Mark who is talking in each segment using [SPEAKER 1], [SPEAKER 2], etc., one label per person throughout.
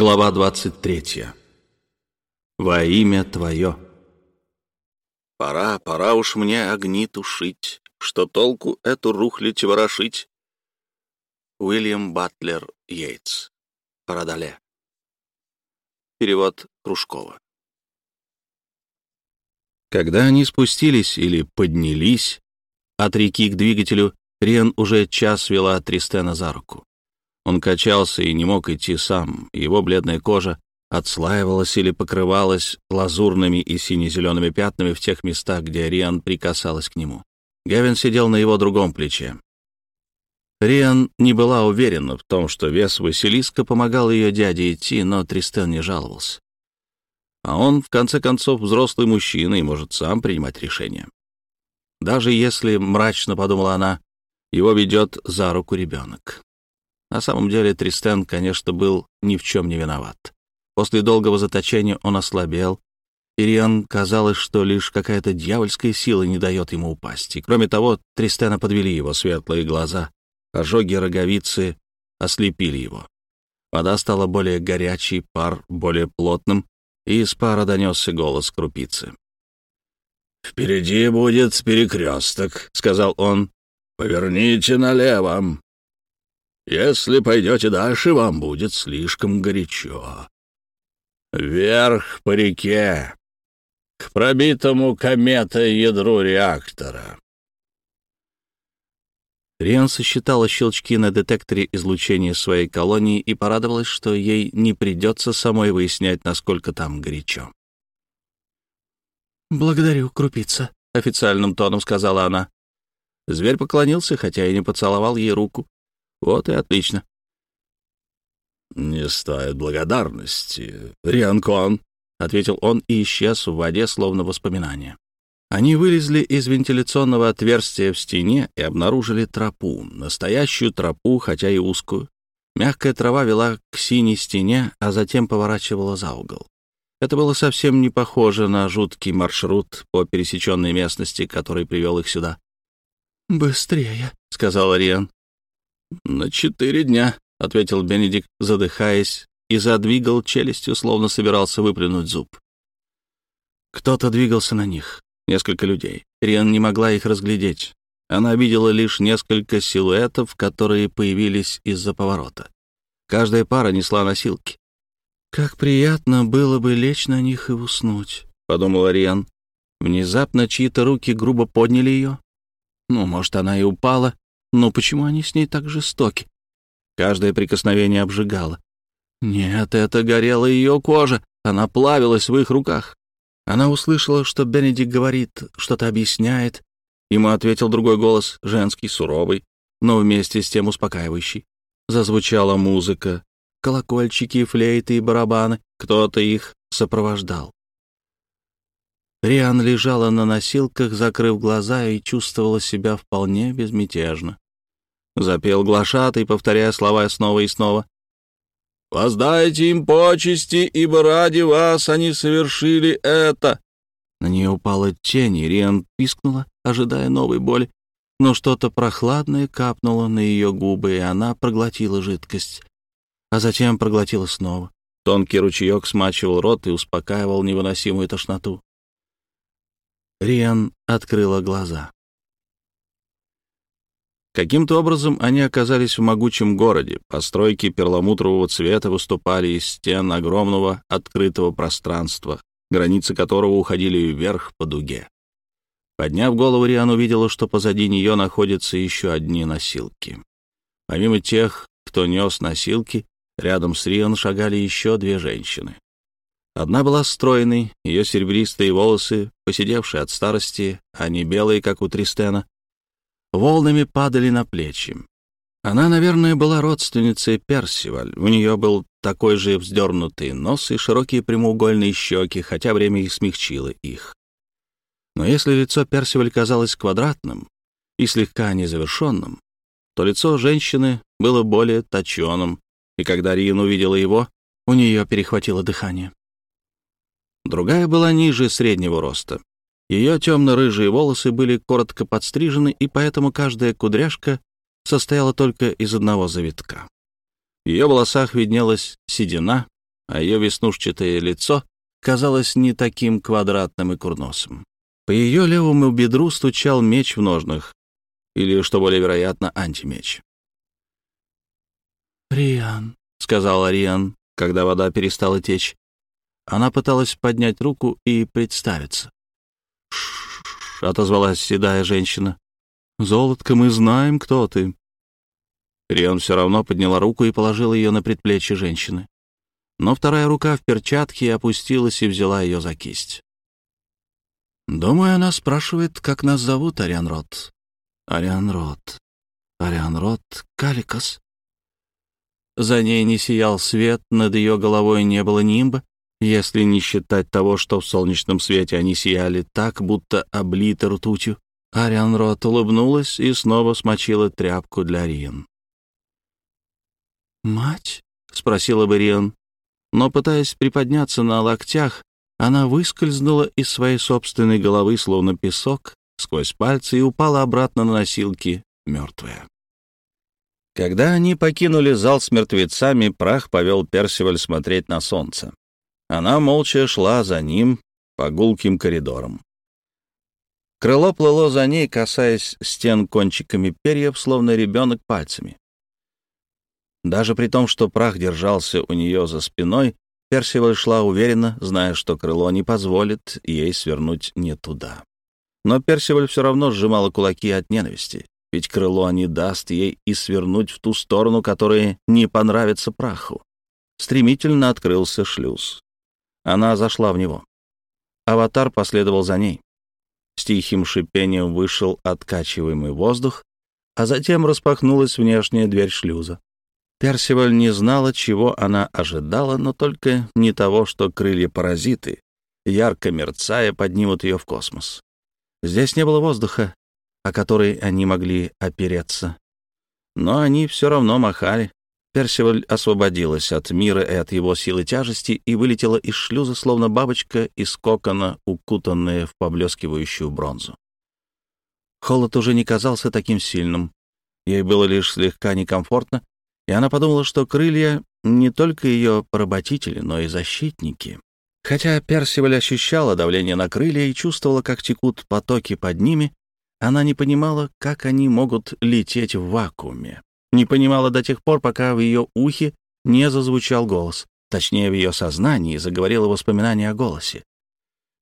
[SPEAKER 1] Глава 23. Во имя Твое. Пора, пора уж мне огни тушить, что толку эту рухлядь ворошить. Уильям Батлер Йейтс. Парадоле. Перевод Кружкова. Когда они спустились или поднялись от реки к двигателю, Риан уже час вела Тристена за руку. Он качался и не мог идти сам, его бледная кожа отслаивалась или покрывалась лазурными и сине-зелеными пятнами в тех местах, где Риан прикасалась к нему. Гевин сидел на его другом плече. Риан не была уверена в том, что вес Василиска помогал ее дяде идти, но Тристен не жаловался. А он, в конце концов, взрослый мужчина и может сам принимать решения. Даже если, мрачно подумала она, его ведет за руку ребенок. На самом деле Тристен, конечно, был ни в чем не виноват. После долгого заточения он ослабел, и Риан казалось, что лишь какая-то дьявольская сила не дает ему упасть. И кроме того, Тристена подвели его светлые глаза, ожоги роговицы ослепили его. Вода стала более горячей, пар более плотным, и из пара донесся голос крупицы.
[SPEAKER 2] «Впереди будет перекресток», — сказал он. «Поверните налево. Если пойдете дальше, вам будет слишком горячо. Вверх по реке, к пробитому кометой ядру реактора».
[SPEAKER 1] Риан сосчитала щелчки на детекторе излучения своей колонии и порадовалась, что ей не придется самой выяснять, насколько там горячо. «Благодарю, крупица», — официальным тоном сказала она. Зверь поклонился, хотя и не поцеловал ей руку. Вот и отлично.
[SPEAKER 2] «Не стоит благодарности, Рианкон», — ответил он и исчез в воде, словно воспоминание.
[SPEAKER 1] Они вылезли из вентиляционного отверстия в стене и обнаружили тропу, настоящую тропу, хотя и узкую. Мягкая трава вела к синей стене, а затем поворачивала за угол. Это было совсем не похоже на жуткий маршрут по пересеченной местности, который привел их сюда. «Быстрее», — сказал Риан. «На четыре дня», — ответил Бенедикт, задыхаясь, и задвигал челюстью, словно собирался выплюнуть зуб. Кто-то двигался на них, несколько людей. Риан не могла их разглядеть. Она видела лишь несколько силуэтов, которые появились из-за поворота. Каждая пара несла носилки. «Как приятно было бы лечь на них и уснуть», — подумала Риан. Внезапно чьи-то руки грубо подняли ее. Ну, может, она и упала, но почему они с ней так жестоки? Каждое прикосновение обжигало. Нет, это горела ее кожа, она плавилась в их руках. Она услышала, что Бенедикт говорит, что-то объясняет. Ему ответил другой голос, женский, суровый, но вместе с тем успокаивающий. Зазвучала музыка, колокольчики, флейты и барабаны. Кто-то их сопровождал. Риан лежала на носилках, закрыв глаза, и чувствовала себя вполне безмятежно. Запел глашатый, повторяя слова снова и снова. «Воздайте им почести, ибо ради вас они совершили это!» На нее упала тень, и Риан пискнула, ожидая новой боли. Но что-то прохладное капнуло на ее губы, и она проглотила жидкость а затем проглотила снова. Тонкий ручеек смачивал рот и успокаивал невыносимую тошноту. Риан открыла глаза. Каким-то образом они оказались в могучем городе. Постройки перламутрового цвета выступали из стен огромного открытого пространства, границы которого уходили вверх по дуге. Подняв голову, Риан увидела, что позади нее находятся еще одни носилки. Помимо тех, кто нес носилки, Рядом с Рион шагали еще две женщины. Одна была стройной, ее серебристые волосы, посидевшие от старости, а не белые, как у Тристена, волнами падали на плечи. Она, наверное, была родственницей Персиваль. У нее был такой же вздернутый нос и широкие прямоугольные щеки, хотя время и смягчило их. Но если лицо Персиваль казалось квадратным и слегка незавершенным, то лицо женщины было более точеным, и когда Риен увидела его, у нее перехватило дыхание. Другая была ниже среднего роста. Ее темно-рыжие волосы были коротко подстрижены, и поэтому каждая кудряшка состояла только из одного завитка. В ее волосах виднелась седина, а ее веснушчатое лицо казалось не таким квадратным и курносым. По ее левому бедру стучал меч в ножнах, или, что более вероятно, антимеч. «Риан», — сказала Риан, когда вода перестала течь. Она пыталась поднять руку и представиться. «Ш-ш-ш», отозвалась седая женщина. «Золотко, мы знаем, кто ты». Риан все равно подняла руку и положила ее на предплечье женщины. Но вторая рука в перчатке опустилась и взяла ее за кисть. «Думаю, она спрашивает, как нас зовут, Ариан Рот». «Ариан Рот. Ариан Рот Каликас». За ней не сиял свет, над ее головой не было нимба, если не считать того, что в солнечном свете они сияли так, будто облиты ртутью. Ариан Рот улыбнулась и снова смочила тряпку для Риен. «Мать?» — спросила бы Риан. Но, пытаясь приподняться на локтях, она выскользнула из своей собственной головы, словно песок, сквозь пальцы и упала обратно на носилки, мертвая. Когда они покинули зал с мертвецами, прах повел Персиваль смотреть на солнце. Она молча шла за ним по гулким коридорам. Крыло плыло за ней, касаясь стен кончиками перьев, словно ребенок пальцами. Даже при том, что прах держался у нее за спиной, Персиваль шла уверенно, зная, что крыло не позволит ей свернуть не туда. Но Персиваль все равно сжимала кулаки от ненависти ведь крыло не даст ей и свернуть в ту сторону, которая не понравится праху. Стремительно открылся шлюз. Она зашла в него. Аватар последовал за ней. С тихим шипением вышел откачиваемый воздух, а затем распахнулась внешняя дверь шлюза. Персиваль не знала, чего она ожидала, но только не того, что крылья-паразиты, ярко мерцая, поднимут ее в космос. Здесь не было воздуха, о который они могли опереться. Но они все равно махали. Персиваль освободилась от мира и от его силы тяжести и вылетела из шлюза, словно бабочка из кокона, укутанная в поблескивающую бронзу. Холод уже не казался таким сильным. Ей было лишь слегка некомфортно, и она подумала, что крылья не только ее поработители, но и защитники. Хотя Персиваль ощущала давление на крылья и чувствовала, как текут потоки под ними, она не понимала, как они могут лететь в вакууме. Не понимала до тех пор, пока в ее ухе не зазвучал голос. Точнее, в ее сознании заговорило воспоминание о голосе.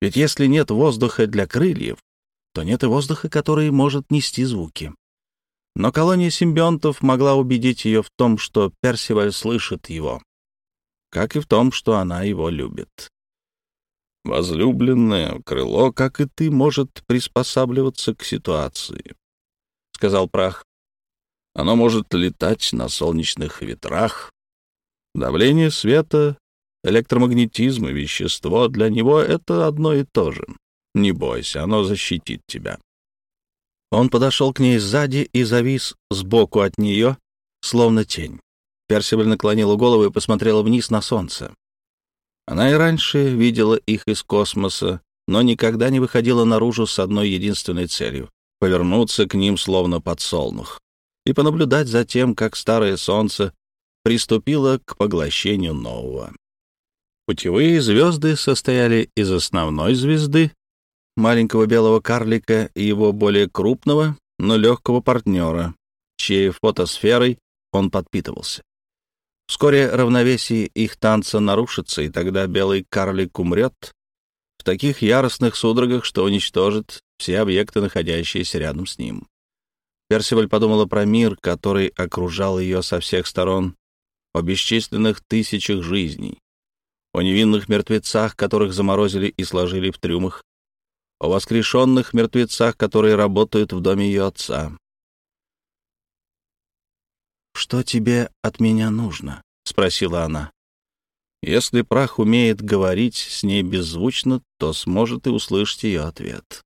[SPEAKER 1] Ведь если нет воздуха для крыльев, то нет и воздуха, который может нести звуки. Но колония симбионтов могла убедить ее в том, что Персиваль слышит его, как и в том, что она его любит. Возлюбленное крыло, как и ты, может приспосабливаться к ситуации, — сказал прах. Оно может летать на солнечных ветрах. Давление света, электромагнетизм и вещество для него — это одно и то же. Не бойся, оно защитит тебя. Он подошел к ней сзади и завис сбоку от нее, словно тень. Персибель наклонила голову и посмотрела вниз на солнце. Она и раньше видела их из космоса, но никогда не выходила наружу с одной единственной целью — повернуться к ним словно подсолнух и понаблюдать за тем, как старое солнце приступило к поглощению нового. Путевые звезды состояли из основной звезды, маленького белого карлика и его более крупного, но легкого партнера, чьей фотосферой он подпитывался. Вскоре равновесие их танца нарушится, и тогда белый карлик умрет в таких яростных судорогах, что уничтожит все объекты, находящиеся рядом с ним. Персиваль подумала про мир, который окружал ее со всех сторон, о бесчисленных тысячах жизней, о невинных мертвецах, которых заморозили и сложили в трюмах, о воскрешенных мертвецах, которые работают в доме ее отца, «Что тебе от меня нужно?» — спросила она. Если прах умеет говорить с ней беззвучно, то сможет и услышать ее ответ.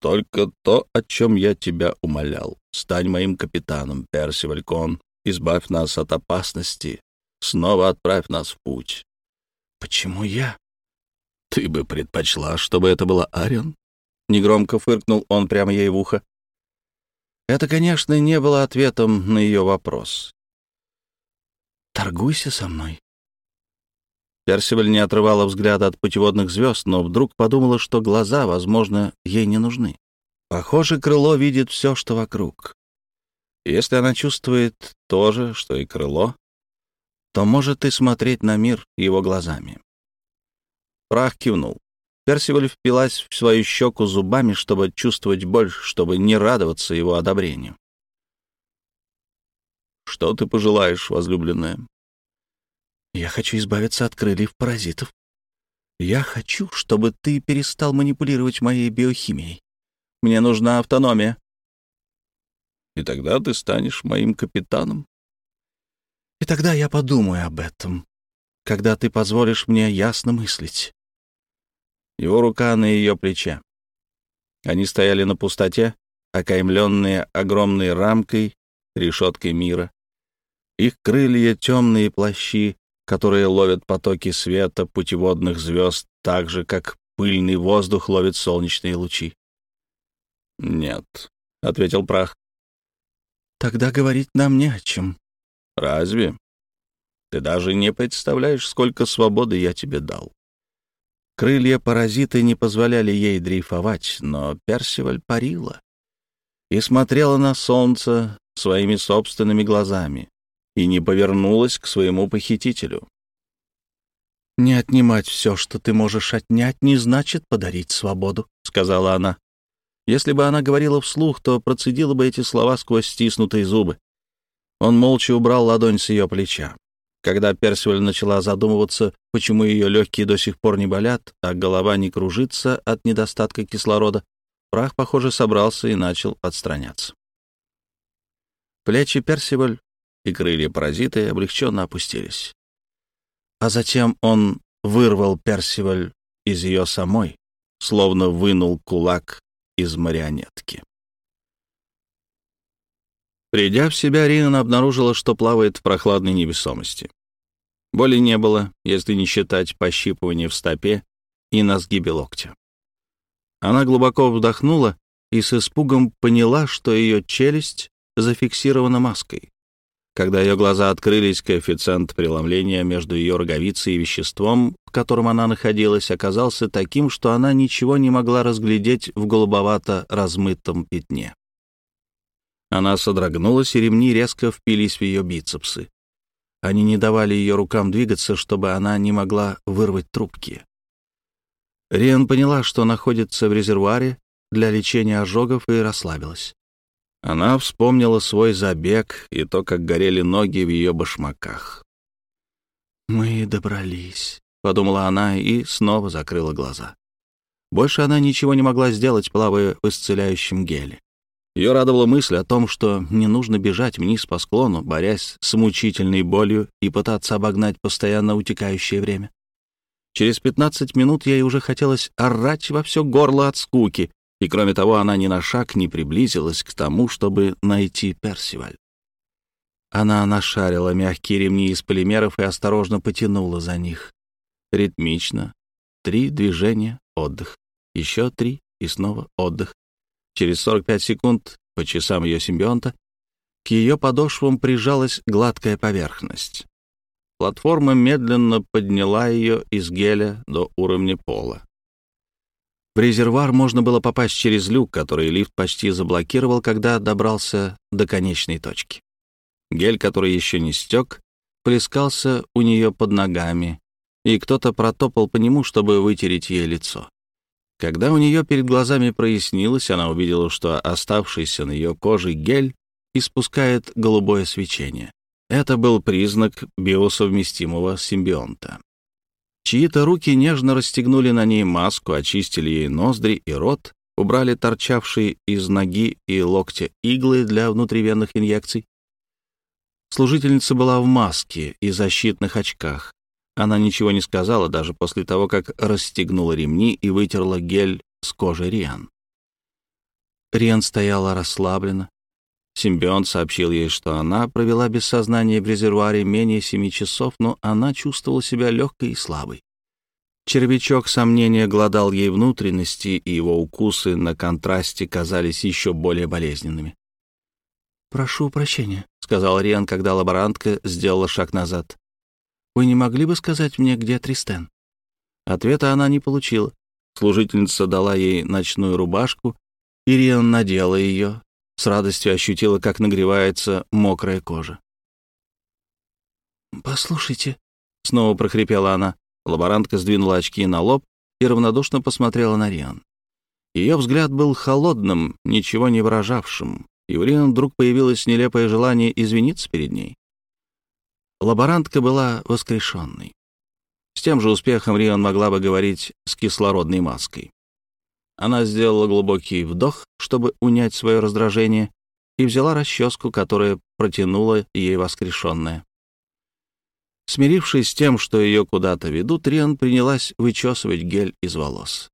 [SPEAKER 1] «Только то, о чем я тебя умолял. Стань моим капитаном, Перси Валькон. Избавь нас от опасности. Снова отправь нас в путь». «Почему я?» «Ты бы предпочла, чтобы это была Арион?» Негромко фыркнул он прямо ей в ухо. Это, конечно, не было ответом на ее вопрос. «Торгуйся со мной», Персиваль не отрывала взгляда от путеводных звезд, но вдруг подумала, что глаза, возможно, ей не нужны. Похоже, крыло видит все, что вокруг. Если она чувствует то же, что и крыло, то может и смотреть на мир его глазами. Прах кивнул. Персиваль впилась в свою щеку зубами, чтобы чувствовать боль, чтобы не радоваться его одобрению. «Что ты пожелаешь, возлюбленная?» «Я хочу избавиться от крыльев паразитов. Я хочу, чтобы ты перестал манипулировать моей биохимией. Мне нужна автономия». «И тогда ты станешь моим капитаном?» «И тогда я подумаю об этом, когда ты позволишь мне ясно мыслить» его рука на ее плече. Они стояли на пустоте, окаймленные огромной рамкой, решеткой мира. Их крылья — темные плащи, которые ловят потоки света путеводных звезд так же, как пыльный воздух ловит солнечные лучи. «Нет», — ответил прах. «Тогда говорить нам не о чем». «Разве? Ты даже не представляешь, сколько свободы я тебе дал. Крылья-паразиты не позволяли ей дрейфовать, но Персиваль парила и смотрела на солнце своими собственными глазами и не повернулась к своему похитителю. «Не отнимать все, что ты можешь отнять, не значит подарить свободу», — сказала она. Если бы она говорила вслух, то процедила бы эти слова сквозь стиснутые зубы. Он молча убрал ладонь с ее плеча. Когда Персиваль начала задумываться, почему ее легкие до сих пор не болят, а голова не кружится от недостатка кислорода, прах, похоже, собрался и начал отстраняться. Плечи Персиваль и крылья паразита облегченно опустились. А затем он вырвал Персиваль из ее самой, словно вынул кулак из марионетки. Придя в себя, Ринан обнаружила, что плавает в прохладной невесомости. Боли не было, если не считать пощипывания в стопе и на сгибе локтя. Она глубоко вдохнула и с испугом поняла, что ее челюсть зафиксирована маской. Когда ее глаза открылись, коэффициент преломления между ее роговицей и веществом, в котором она находилась, оказался таким, что она ничего не могла разглядеть в голубовато-размытом пятне. Она содрогнулась, и ремни резко впились в ее бицепсы. Они не давали ее рукам двигаться, чтобы она не могла вырвать трубки. Риан поняла, что находится в резервуаре для лечения ожогов, и расслабилась. Она вспомнила свой забег и то, как горели ноги в ее башмаках. «Мы добрались», — подумала она и снова закрыла глаза. Больше она ничего не могла сделать, плавая в исцеляющем геле. Ее радовала мысль о том, что не нужно бежать вниз по склону, борясь с мучительной болью и пытаться обогнать постоянно утекающее время. Через 15 минут ей уже хотелось орать во все горло от скуки, и, кроме того, она ни на шаг не приблизилась к тому, чтобы найти Персиваль. Она нашарила мягкие ремни из полимеров и осторожно потянула за них. Ритмично. Три движения, отдых. Еще три и снова отдых. Через 45 секунд, по часам ее симбионта, к ее подошвам прижалась гладкая поверхность. Платформа медленно подняла ее из геля до уровня пола. В резервуар можно было попасть через люк, который лифт почти заблокировал, когда добрался до конечной точки. Гель, который еще не стек, плескался у нее под ногами, и кто-то протопал по нему, чтобы вытереть ей лицо. Когда у нее перед глазами прояснилось, она увидела, что оставшийся на ее коже гель испускает голубое свечение. Это был признак биосовместимого симбионта. Чьи-то руки нежно расстегнули на ней маску, очистили ей ноздри и рот, убрали торчавшие из ноги и локтя иглы для внутривенных инъекций. Служительница была в маске и защитных очках, она ничего не сказала даже после того, как расстегнула ремни и вытерла гель с кожи Риан. Риан стояла расслабленно. Симбионт сообщил ей, что она провела без сознания в резервуаре менее семи часов, но она чувствовала себя легкой и слабой. Червячок сомнения гладал ей внутренности, и его укусы на контрасте казались еще более болезненными. «Прошу прощения», — сказал Риан, когда лаборантка сделала шаг назад. Вы не могли бы сказать мне, где Тристен?» Ответа она не получила. Служительница дала ей ночную рубашку, Ириан надела ее, с радостью ощутила, как нагревается мокрая кожа. «Послушайте», — снова прохрипела она. Лаборантка сдвинула очки на лоб и равнодушно посмотрела на Риан. Ее взгляд был холодным, ничего не выражавшим, и у Риан вдруг появилось нелепое желание извиниться перед ней. Лаборантка была воскрешенной. С тем же успехом Риан могла бы говорить с кислородной маской. Она сделала глубокий вдох, чтобы унять свое раздражение, и взяла расческу, которая протянула ей воскрешенная. Смирившись с тем, что ее куда-то ведут, Риан принялась вычесывать гель из волос.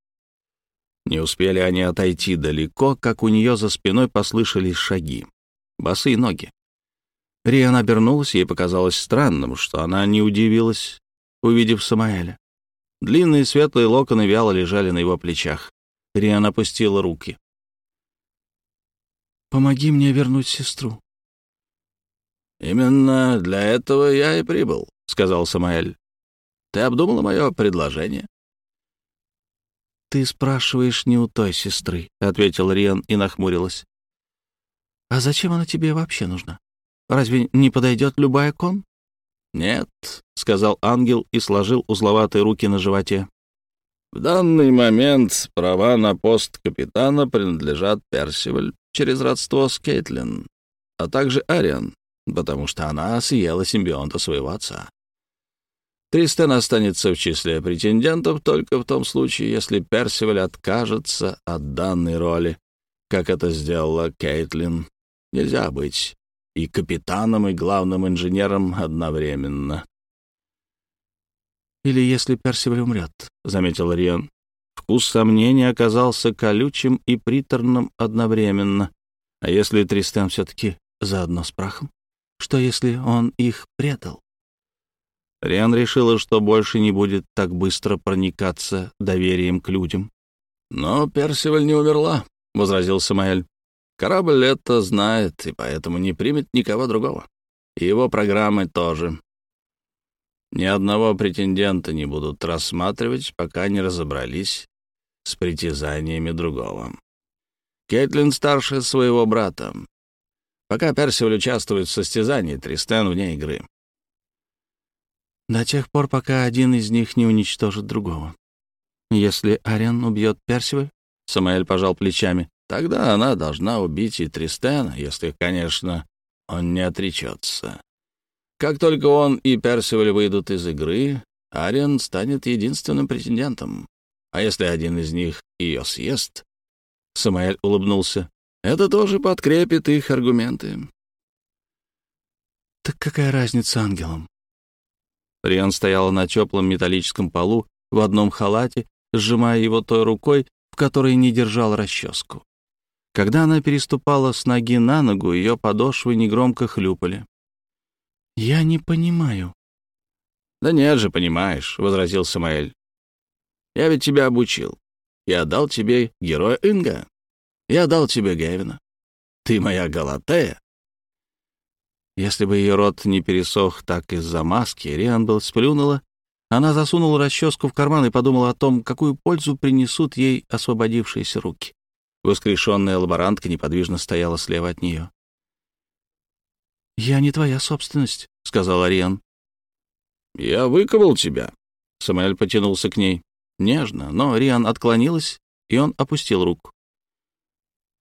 [SPEAKER 1] Не успели они отойти далеко, как у нее за спиной послышались шаги. Босые ноги. Риан обернулась, ей показалось странным, что она не удивилась, увидев Самаэля. Длинные светлые локоны вяло лежали на его плечах. Риан опустила руки. «Помоги мне вернуть сестру».
[SPEAKER 2] «Именно для этого я и прибыл», — сказал Самаэль. «Ты обдумала мое предложение?»
[SPEAKER 1] «Ты спрашиваешь не у той сестры», — ответил Риан и нахмурилась. «А зачем она тебе вообще нужна? Разве не подойдет любая кон?»
[SPEAKER 2] «Нет», — сказал ангел и сложил узловатые руки на животе. «В данный момент права на пост капитана принадлежат Персиваль через родство с Кейтлин, а также Ариан, потому что она съела симбионта своего отца. Тристен останется в числе претендентов только в том случае, если Персиваль откажется от данной роли, как это сделала Кейтлин. Нельзя быть и капитаном, и главным инженером одновременно.
[SPEAKER 1] «Или если Персиваль умрет», — заметил Риан. Вкус сомнения оказался колючим и приторным одновременно. А если Тристен все-таки заодно с прахом? Что если он их предал? Риан решила, что больше не будет так быстро проникаться доверием к людям.
[SPEAKER 2] «Но Персиваль не умерла», — возразил Самаэль. «Корабль это знает, и поэтому не примет никого другого. И его программы тоже. Ни одного претендента не будут рассматривать, пока не разобрались с притязаниями другого. Кейтлин старше своего брата. Пока Персиваль участвует в состязании, Тристен вне игры.
[SPEAKER 1] До тех пор, пока один из них не уничтожит другого. Если Ариан убьет Персиваль, Самаэль пожал плечами,
[SPEAKER 2] тогда она должна убить и Тристена, если, конечно, он не отречется. Как только он и Персиваль выйдут из игры, Ариан станет единственным претендентом. А если один из них ее съест? Самаэль улыбнулся. Это тоже подкрепит их аргументы.
[SPEAKER 1] Так какая разница ангелам?
[SPEAKER 2] Риан стояла на теплом металлическом полу в одном халате, сжимая его той рукой, в которой не держал расческу. Когда она переступала с ноги на ногу, ее подошвы негромко хлюпали.
[SPEAKER 1] «Я не понимаю».
[SPEAKER 2] «Да нет же, понимаешь», — возразил Самаэль. «Я ведь тебя обучил. Я дал тебе героя Инга. Я дал тебе Гевина. Ты моя Галатея.
[SPEAKER 1] Если бы ее рот не пересох так из-за маски, Риан сплюнула. Она засунула расческу в карман и подумала о том, какую пользу принесут ей освободившиеся руки. Воскрешенная лаборантка неподвижно стояла слева от нее. «Я не твоя собственность», — сказала Риан.
[SPEAKER 2] «Я выковал тебя».
[SPEAKER 1] Самуэль потянулся к ней. Нежно, но Риан отклонилась, и он опустил руку.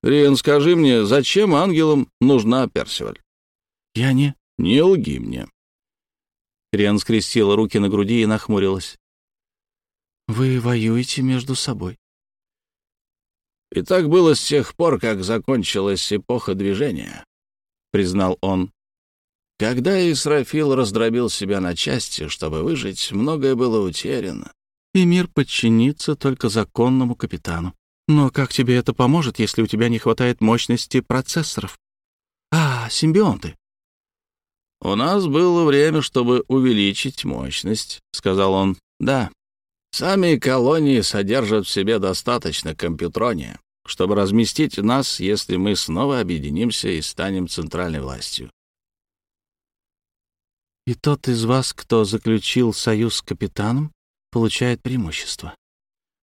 [SPEAKER 2] «Риан, скажи мне, зачем ангелам нужна Персиваль?»
[SPEAKER 1] «Я не...»
[SPEAKER 2] «Не лги мне».
[SPEAKER 1] Риан скрестила руки на груди и нахмурилась. «Вы воюете между собой».
[SPEAKER 2] «И так было с тех пор, как закончилась эпоха движения», — признал он. «Когда Исрафил раздробил себя на части, чтобы выжить, многое было утеряно».
[SPEAKER 1] «И мир подчинится только законному капитану. Но как тебе это поможет, если у тебя не хватает мощности процессоров? А, симбионты.
[SPEAKER 2] «У нас было время, чтобы увеличить мощность», — сказал он. «Да, сами колонии содержат в себе достаточно компьютрония, чтобы разместить нас, если мы снова объединимся и станем центральной властью».
[SPEAKER 1] И тот из вас, кто заключил союз с капитаном, получает преимущество.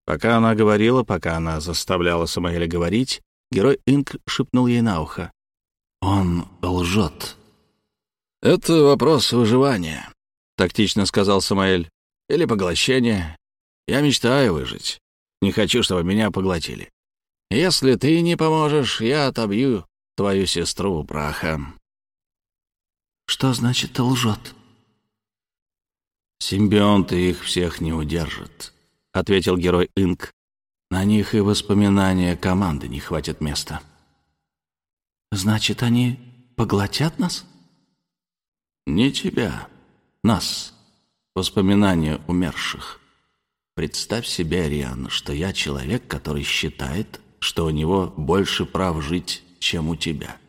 [SPEAKER 1] Пока она говорила, пока она заставляла Самаэля говорить, герой Инк шепнул ей на ухо. «Он лжет». «Это вопрос выживания», — тактично сказал Самаэль. «Или поглощения. Я мечтаю выжить. Не хочу, чтобы меня поглотили. Если ты не поможешь, я отобью твою сестру прахом». «Что значит лжет?» «Симбионты их всех не удержат», — ответил герой Инк. «На них и воспоминания команды не хватит места». «Значит, они поглотят нас?» «Не тебя, нас, воспоминания умерших. Представь себе, Ариана, что я человек, который считает, что у него больше прав жить, чем у тебя».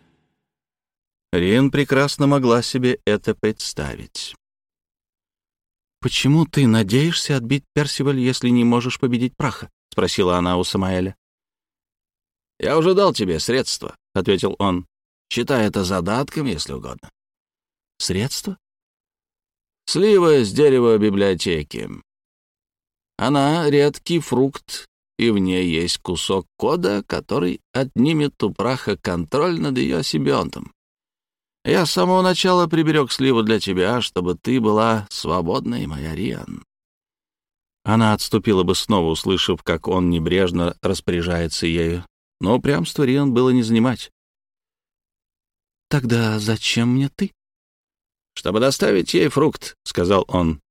[SPEAKER 1] Риан прекрасно могла себе это представить. «Почему ты надеешься отбить Персиваль, если не можешь победить праха?» — спросила она у Самаэля. «Я уже дал тебе средства», — ответил он. «Считай это задатком, если угодно». «Средства?» «Слива с дерева библиотеки. Она редкий фрукт, и в ней есть кусок кода, который отнимет у праха контроль над ее симбионтом. Я с самого начала приберег сливу для тебя, чтобы ты была свободной, моя Риан». Она отступила бы снова, услышав, как он небрежно распоряжается ею, но упрямство Риан было не занимать. «Тогда зачем мне ты?» «Чтобы доставить ей фрукт», — сказал он.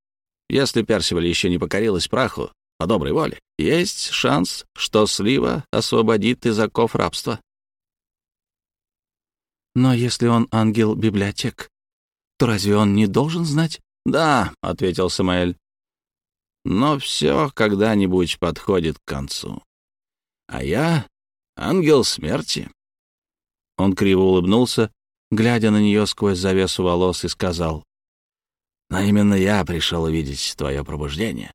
[SPEAKER 1] «Если Персиваль еще не покорилась праху, по доброй воле, есть шанс, что слива освободит из оков рабства. Но если он ангел-библиотек, то разве он не должен знать? «Да», — ответил Самаэль. «Но все когда-нибудь подходит к концу. А я — ангел смерти». Он криво улыбнулся, глядя на нее сквозь завесу волос, и сказал, «Но именно я пришел увидеть твое пробуждение.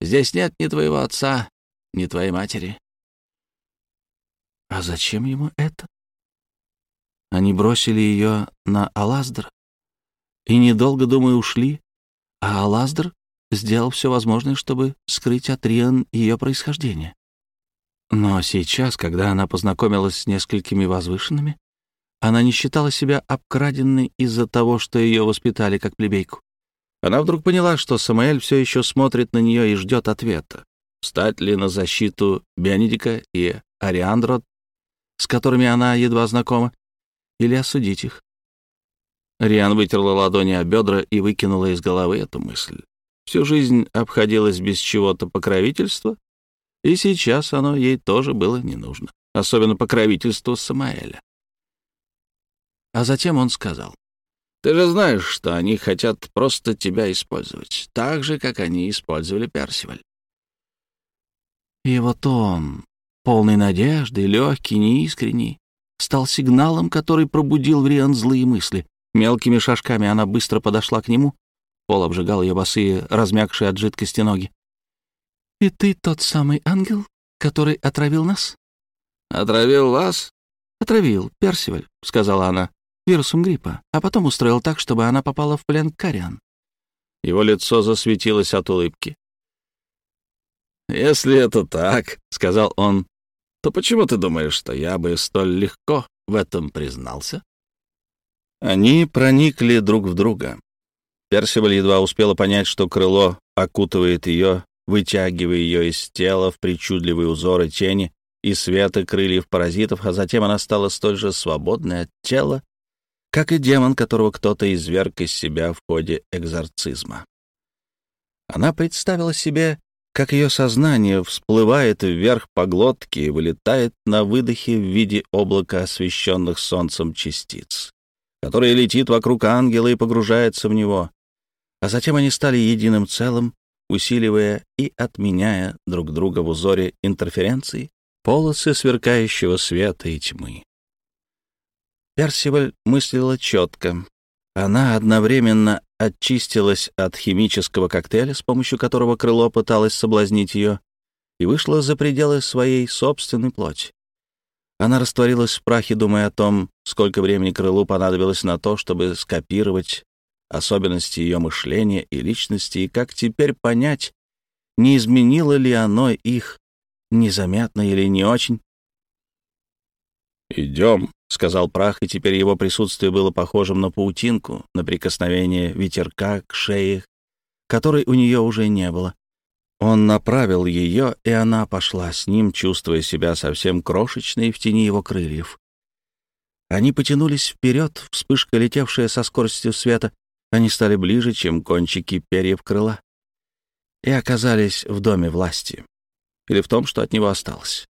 [SPEAKER 1] Здесь нет ни твоего отца, ни твоей матери». «А зачем ему это?» Они бросили ее на Алаздр и, недолго думая, ушли, а Алаздр сделал все возможное, чтобы скрыть от Риан ее происхождение. Но сейчас, когда она познакомилась с несколькими возвышенными, она не считала себя обкраденной из-за того, что ее воспитали как плебейку. Она вдруг поняла, что Самаэль все еще смотрит на нее и ждет ответа. Встать ли на защиту Бенедика и Ариандро, с которыми она едва знакома, или осудить их. Риан вытерла ладони о бедра и выкинула из головы эту мысль. Всю жизнь обходилась без чего-то покровительства, и сейчас оно ей тоже было не нужно, особенно покровительство Самаэля. А затем он сказал, «Ты же знаешь, что они хотят просто тебя использовать, так же, как они использовали Персиваль». Вот он, полный надежды, легкий, неискренний, стал сигналом, который пробудил в Риан злые мысли. Мелкими шажками она быстро подошла к нему. Пол обжигал ее босые, размягшие от жидкости ноги. «И ты тот самый ангел, который отравил нас?» «Отравил вас?» «Отравил, Персиваль», — сказала она, — «вирусом гриппа, а потом устроил так, чтобы она попала в плен Кариан». Его лицо засветилось от улыбки. «Если это так», — сказал он, то почему ты думаешь, что я бы столь легко в этом признался?» Они проникли друг в друга. Персиваль едва успела понять, что крыло окутывает ее, вытягивая ее из тела в причудливые узоры тени и света крыльев паразитов, а затем она стала столь же свободной от тела, как и демон, которого кто-то изверг из себя в ходе экзорцизма. Она представила себе как ее сознание всплывает вверх по глотке и вылетает на выдохе в виде облака освещенных солнцем частиц, которое летит вокруг ангела и погружается в него. А затем они стали единым целым, усиливая и отменяя друг друга в узоре интерференций, полосы сверкающего света и тьмы. Персиваль мыслила четко. Она одновременно очистилась от химического коктейля, с помощью которого крыло пыталось соблазнить ее, и вышла за пределы своей собственной плоти. Она растворилась в прахе, думая о том, сколько времени крылу понадобилось на то, чтобы скопировать особенности ее мышления и личности, и как теперь понять, не изменило ли оно их, незаметно или не очень.
[SPEAKER 2] «Идем», —
[SPEAKER 1] сказал прах, и теперь его присутствие было похожим на паутинку, на прикосновение ветерка к шее, которой у нее уже не было. Он направил ее, и она пошла с ним, чувствуя себя совсем крошечной в тени его крыльев. Они потянулись вперед, вспышка, летевшая со скоростью света, они стали ближе, чем кончики перьев крыла, и оказались в доме власти, или в том, что от него осталось.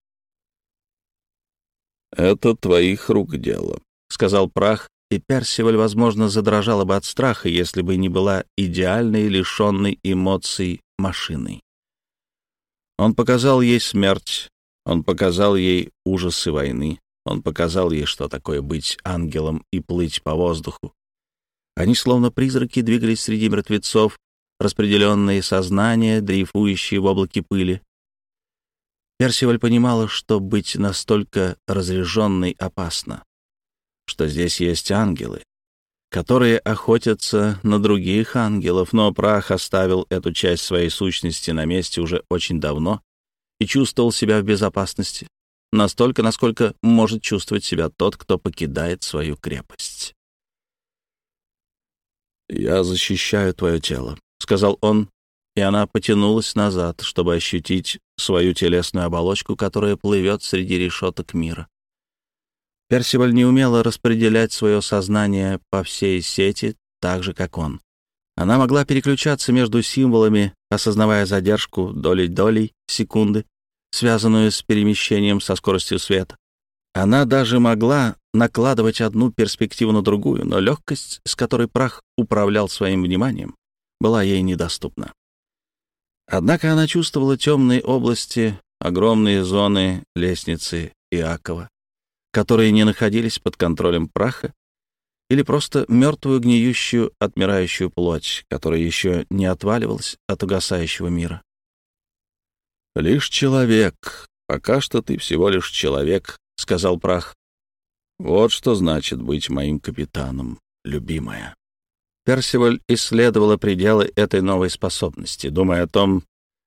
[SPEAKER 2] «Это твоих рук дело», —
[SPEAKER 1] сказал прах, и Персиваль, возможно, задрожала бы от страха, если бы не была идеальной, лишенной эмоций машиной. Он показал ей смерть, он показал ей ужасы войны, он показал ей, что такое быть ангелом и плыть по воздуху. Они, словно призраки, двигались среди мертвецов, распределенные сознания, дрейфующие в облаке пыли. Персиваль понимала, что быть настолько разряженной опасно, что здесь есть ангелы, которые охотятся на других ангелов, но прах оставил эту часть своей сущности на месте уже очень давно и чувствовал себя в безопасности, настолько, насколько может чувствовать себя тот, кто покидает свою крепость. «Я защищаю твое тело», — сказал он, и она потянулась назад, чтобы ощутить свою телесную оболочку, которая плывет среди решеток мира. Персиваль не умела распределять свое сознание по всей сети так же, как он. Она могла переключаться между символами, осознавая задержку долей-долей секунды, связанную с перемещением со скоростью света. Она даже могла накладывать одну перспективу на другую, но легкость, с которой прах управлял своим вниманием, была ей недоступна. Однако она чувствовала темные области, огромные зоны лестницы Иакова, которые не находились под контролем праха, или просто мертвую, гниющую, отмирающую плоть, которая еще не отваливалась от угасающего мира. «Лишь человек. Пока что ты всего лишь человек», — сказал прах. «Вот что значит быть моим капитаном, любимая». Персиваль исследовала пределы этой новой способности, думая о том,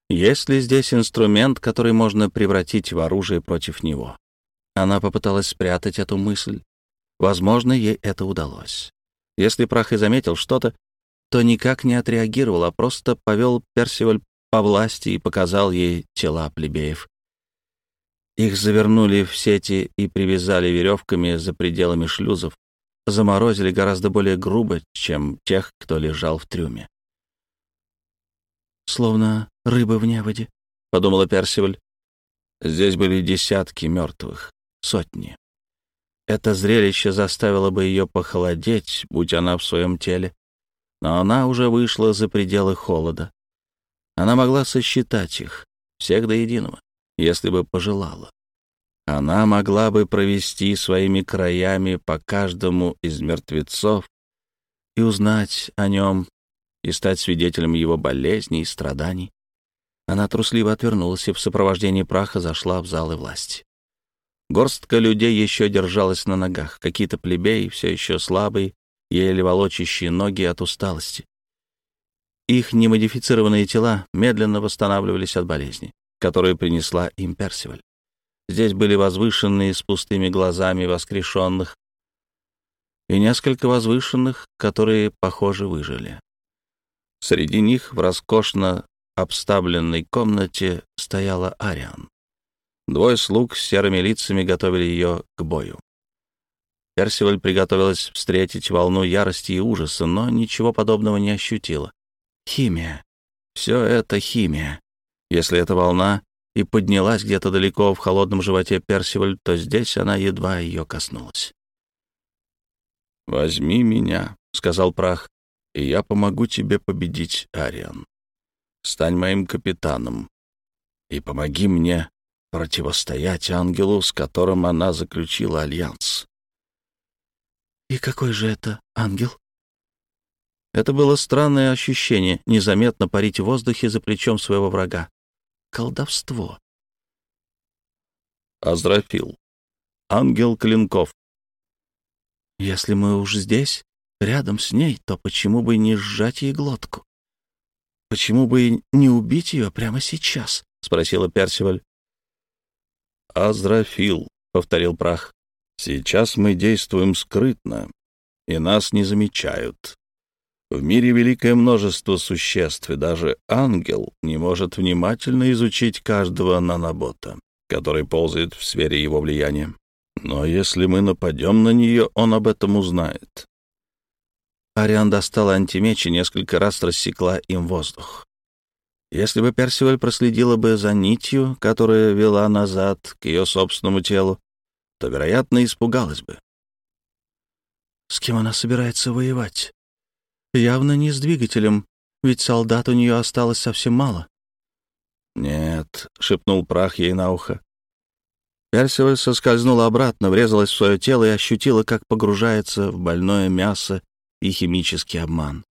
[SPEAKER 1] есть ли здесь инструмент, который можно превратить в оружие против него. Она попыталась спрятать эту мысль. Возможно, ей это удалось. Если прах и заметил что-то, то никак не отреагировал, а просто повел Персиваль по власти и показал ей тела плебеев. Их завернули в сети и привязали веревками за пределами шлюзов, заморозили гораздо более грубо, чем тех, кто лежал в трюме. «Словно рыбы в неводе», — подумала Персиваль. Здесь были десятки мертвых сотни. Это зрелище заставило бы ее похолодеть, будь она в своем теле, но она уже вышла за пределы холода. Она могла сосчитать их, всех до единого, если бы пожелала. Она могла бы провести своими краями по каждому из мертвецов и узнать о нем, и стать свидетелем его болезней и страданий. Она трусливо отвернулась и в сопровождении праха зашла в залы власти. Горстка людей еще держалась на ногах, какие-то плебеи, все еще слабые, еле волочащие ноги от усталости. Их немодифицированные тела медленно восстанавливались от болезни, которую принесла им Персиваль. Здесь были возвышенные с пустыми глазами воскрешенных и несколько возвышенных, которые, похоже, выжили. Среди них в роскошно обставленной комнате стояла Ариан. Двое слуг с серыми лицами готовили ее к бою. Персиваль приготовилась встретить волну ярости и ужаса, но ничего подобного не ощутила. Химия. Все это химия. Если эта волна и поднялась где-то далеко в холодном животе Персиваль, то здесь она едва ее коснулась. «Возьми меня», — сказал прах, — «и я помогу тебе победить Ариан. Стань моим капитаном и помоги мне противостоять ангелу, с которым она заключила альянс. «И какой же это ангел?» Это было странное ощущение, незаметно парить в воздухе за плечом своего врага. Колдовство. Азрафил. Ангел клинков. «Если мы уж здесь, рядом с ней, то почему бы не сжать ей глотку? Почему бы не убить ее прямо сейчас? — спросила Персиваль.
[SPEAKER 2] «Азрафил», — повторил прах. «Сейчас мы действуем скрытно, и нас не замечают. В мире великое множество существ, и даже ангел не может внимательно изучить каждого нанобота, который ползает в сфере его влияния. Но если мы нападем на нее, он об этом узнает.
[SPEAKER 1] Ариан достала антимеч и несколько раз рассекла им воздух. Если бы Персиваль проследила бы за нитью, которая вела назад к ее собственному телу, то, вероятно, испугалась бы. С кем она собирается воевать? Явно не с двигателем, ведь солдат у нее осталось совсем мало.
[SPEAKER 2] «Нет», — шепнул прах ей на ухо.
[SPEAKER 1] Персиваль соскользнула обратно, врезалась в свое тело и ощутила, как погружается в больное мясо и химический обман.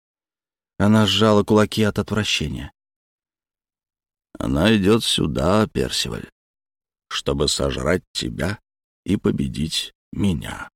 [SPEAKER 1] Она сжала кулаки от отвращения.
[SPEAKER 2] «Она идет сюда, Персиваль, чтобы сожрать тебя и победить меня».